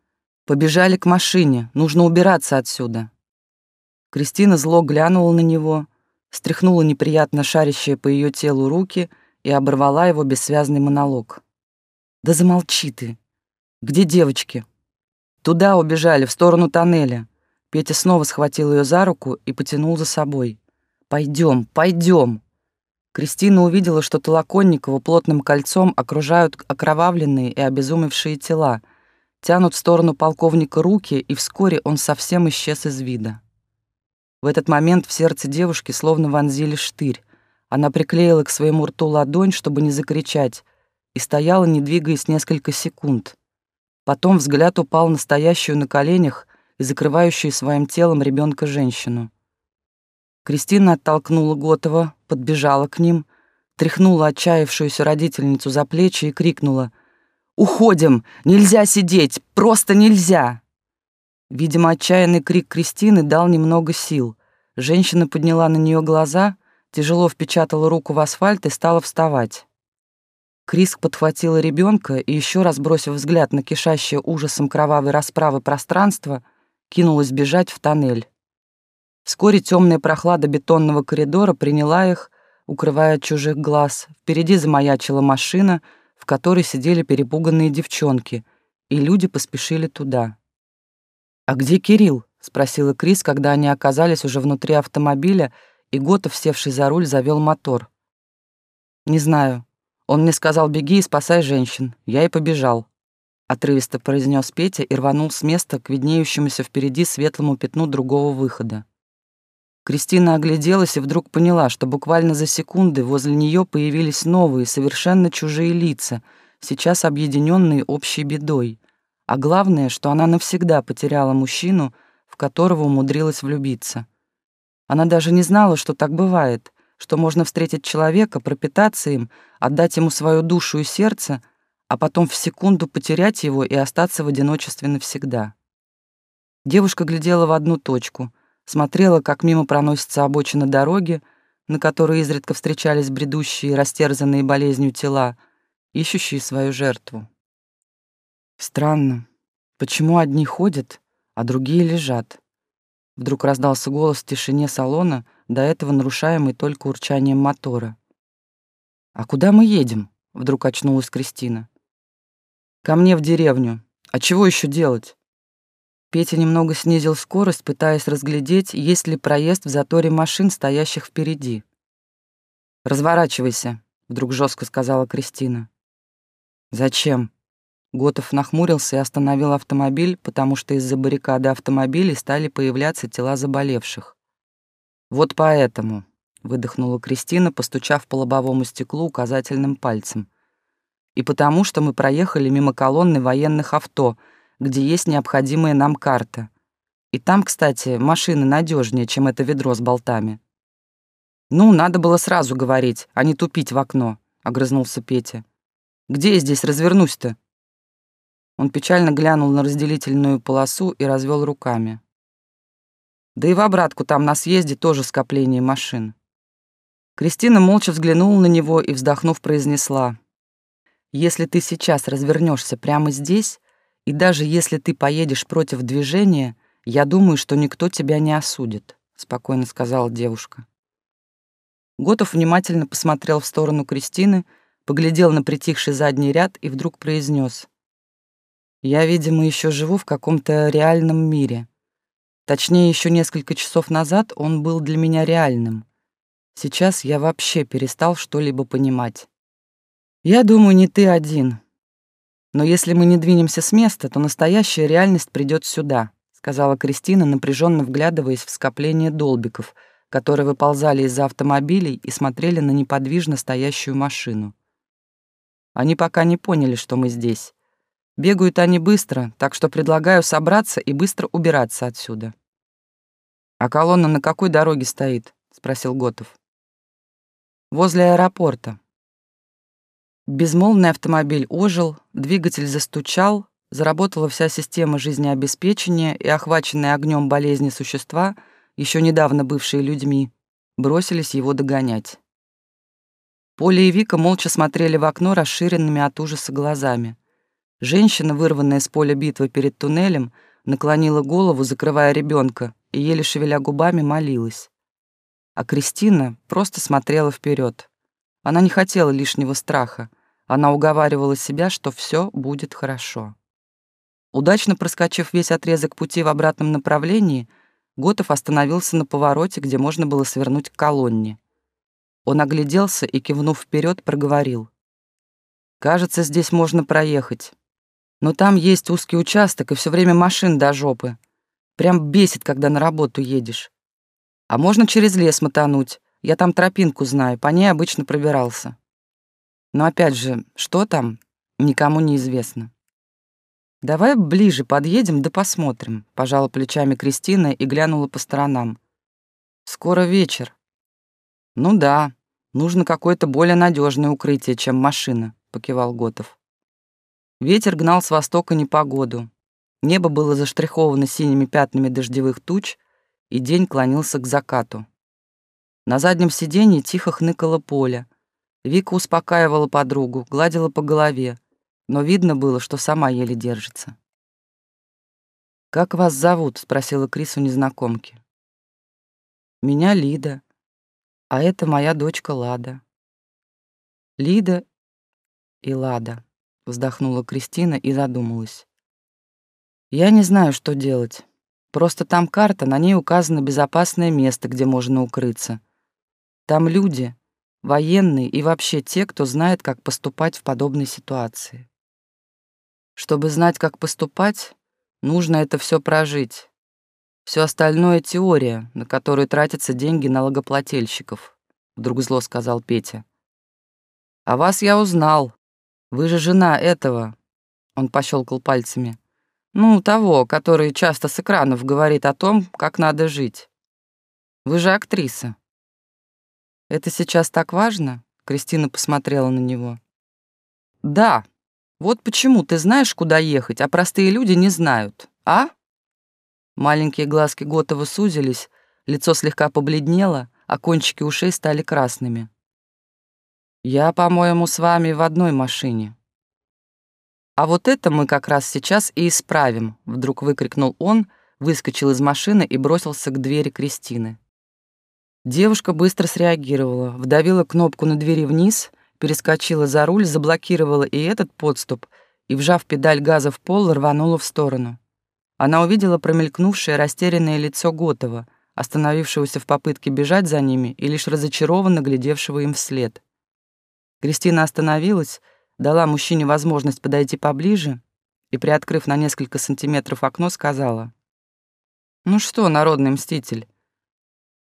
«Побежали к машине, нужно убираться отсюда». Кристина зло глянула на него, стряхнула неприятно шарящие по ее телу руки и оборвала его бессвязный монолог. «Да замолчи ты! Где девочки?» «Туда убежали, в сторону тоннеля». Петя снова схватил ее за руку и потянул за собой. «Пойдем, пойдем!» Кристина увидела, что Толоконникова плотным кольцом окружают окровавленные и обезумевшие тела, тянут в сторону полковника руки, и вскоре он совсем исчез из вида. В этот момент в сердце девушки словно вонзили штырь. Она приклеила к своему рту ладонь, чтобы не закричать, и стояла, не двигаясь несколько секунд. Потом взгляд упал на стоящую на коленях и закрывающую своим телом ребенка женщину. Кристина оттолкнула Готова, подбежала к ним, тряхнула отчаявшуюся родительницу за плечи и крикнула «Уходим! Нельзя сидеть! Просто нельзя!» Видимо, отчаянный крик Кристины дал немного сил. Женщина подняла на нее глаза, тяжело впечатала руку в асфальт и стала вставать. Крис подхватила ребенка и, еще раз бросив взгляд на кишащее ужасом кровавой расправы пространство, кинулась бежать в тоннель. Вскоре темная прохлада бетонного коридора приняла их, укрывая чужих глаз. Впереди замаячила машина, в которой сидели перепуганные девчонки, и люди поспешили туда. «А где Кирилл?» — спросила Крис, когда они оказались уже внутри автомобиля, и Готов, севший за руль, завел мотор. «Не знаю. Он мне сказал, беги и спасай женщин. Я и побежал», — отрывисто произнес Петя и рванул с места к виднеющемуся впереди светлому пятну другого выхода. Кристина огляделась и вдруг поняла, что буквально за секунды возле нее появились новые, совершенно чужие лица, сейчас объединенные общей бедой, а главное, что она навсегда потеряла мужчину, в которого умудрилась влюбиться. Она даже не знала, что так бывает, что можно встретить человека, пропитаться им, отдать ему свою душу и сердце, а потом в секунду потерять его и остаться в одиночестве навсегда. Девушка глядела в одну точку, смотрела, как мимо проносится обочина дороги, на которой изредка встречались бредущие, растерзанные болезнью тела, ищущие свою жертву. Странно, почему одни ходят, а другие лежат? Вдруг раздался голос в тишине салона, до этого нарушаемый только урчанием мотора. «А куда мы едем?» — вдруг очнулась Кристина. «Ко мне в деревню. А чего еще делать?» Петя немного снизил скорость, пытаясь разглядеть, есть ли проезд в заторе машин, стоящих впереди. «Разворачивайся», — вдруг жестко сказала Кристина. «Зачем?» Готов нахмурился и остановил автомобиль, потому что из-за баррикады автомобилей стали появляться тела заболевших. «Вот поэтому», — выдохнула Кристина, постучав по лобовому стеклу указательным пальцем. «И потому что мы проехали мимо колонны военных авто», — где есть необходимая нам карта. И там, кстати, машины надежнее, чем это ведро с болтами. «Ну, надо было сразу говорить, а не тупить в окно», — огрызнулся Петя. «Где я здесь развернусь-то?» Он печально глянул на разделительную полосу и развел руками. Да и в обратку там на съезде тоже скопление машин. Кристина молча взглянула на него и, вздохнув, произнесла. «Если ты сейчас развернешься прямо здесь, и даже если ты поедешь против движения, я думаю, что никто тебя не осудит», — спокойно сказала девушка. Готов внимательно посмотрел в сторону Кристины, поглядел на притихший задний ряд и вдруг произнес: «Я, видимо, еще живу в каком-то реальном мире. Точнее, еще несколько часов назад он был для меня реальным. Сейчас я вообще перестал что-либо понимать. Я думаю, не ты один. Но если мы не двинемся с места, то настоящая реальность придет сюда, сказала Кристина, напряженно вглядываясь в скопление долбиков, которые выползали из-за автомобилей и смотрели на неподвижно стоящую машину. Они пока не поняли, что мы здесь. Бегают они быстро, так что предлагаю собраться и быстро убираться отсюда. «А колонна на какой дороге стоит?» — спросил Готов. «Возле аэропорта. Безмолвный автомобиль ожил, двигатель застучал, заработала вся система жизнеобеспечения, и охваченные огнем болезни существа, еще недавно бывшие людьми, бросились его догонять. Поля и Вика молча смотрели в окно расширенными от ужаса глазами. Женщина, вырванная с поля битвы перед туннелем, наклонила голову, закрывая ребенка, и, еле шевеля губами, молилась. А Кристина просто смотрела вперед. Она не хотела лишнего страха, она уговаривала себя, что все будет хорошо. Удачно проскочив весь отрезок пути в обратном направлении, Готов остановился на повороте, где можно было свернуть к колонне. Он огляделся и, кивнув вперед, проговорил. «Кажется, здесь можно проехать. Но там есть узкий участок, и все время машин до жопы. Прям бесит, когда на работу едешь. А можно через лес мотануть. Я там тропинку знаю, по ней обычно пробирался. Но опять же, что там, никому не известно. «Давай ближе подъедем да посмотрим», — пожала плечами Кристина и глянула по сторонам. «Скоро вечер». «Ну да, нужно какое-то более надежное укрытие, чем машина», — покивал Готов. Ветер гнал с востока непогоду. Небо было заштриховано синими пятнами дождевых туч, и день клонился к закату. На заднем сиденье тихо хныкало поле, Вика успокаивала подругу, гладила по голове, но видно было, что сама еле держится. «Как вас зовут?» — спросила Крис у незнакомки. «Меня Лида, а это моя дочка Лада». «Лида и Лада», — вздохнула Кристина и задумалась. «Я не знаю, что делать. Просто там карта, на ней указано безопасное место, где можно укрыться. Там люди, военные и вообще те, кто знает, как поступать в подобной ситуации. Чтобы знать, как поступать, нужно это все прожить. Все остальное — теория, на которую тратятся деньги налогоплательщиков, — вдруг зло сказал Петя. «А вас я узнал. Вы же жена этого, он пощелкал пальцами. Ну, того, который часто с экранов говорит о том, как надо жить. Вы же актриса. Это сейчас так важно? Кристина посмотрела на него. Да. Вот почему ты знаешь, куда ехать, а простые люди не знают, а? Маленькие глазки Готова сузились, лицо слегка побледнело, а кончики ушей стали красными. «Я, по-моему, с вами в одной машине». «А вот это мы как раз сейчас и исправим», — вдруг выкрикнул он, выскочил из машины и бросился к двери Кристины. Девушка быстро среагировала, вдавила кнопку на двери вниз, перескочила за руль, заблокировала и этот подступ и, вжав педаль газа в пол, рванула в сторону. Она увидела промелькнувшее растерянное лицо Готова, остановившегося в попытке бежать за ними и лишь разочарованно глядевшего им вслед. Кристина остановилась, дала мужчине возможность подойти поближе и, приоткрыв на несколько сантиметров окно, сказала. «Ну что, народный мститель,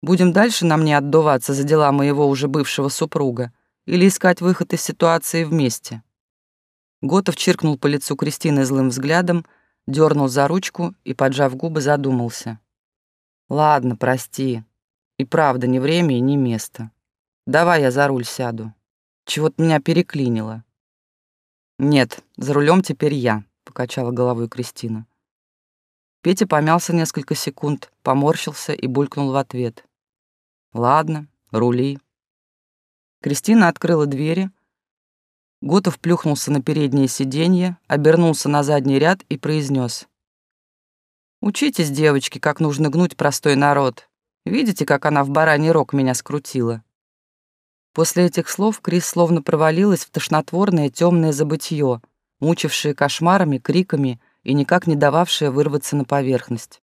будем дальше на мне отдуваться за дела моего уже бывшего супруга или искать выход из ситуации вместе?» Готов чиркнул по лицу Кристины злым взглядом, дернул за ручку и, поджав губы, задумался. «Ладно, прости. И правда, не время и не место. Давай я за руль сяду. Чего-то меня переклинило». «Нет, за рулем теперь я», — покачала головой Кристина. Петя помялся несколько секунд, поморщился и булькнул в ответ. «Ладно, рули». Кристина открыла двери, Готов плюхнулся на переднее сиденье, обернулся на задний ряд и произнес: «Учитесь, девочки, как нужно гнуть простой народ. Видите, как она в бараний рог меня скрутила?» После этих слов Крис словно провалилась в тошнотворное темное забытье, мучившее кошмарами, криками и никак не дававшее вырваться на поверхность.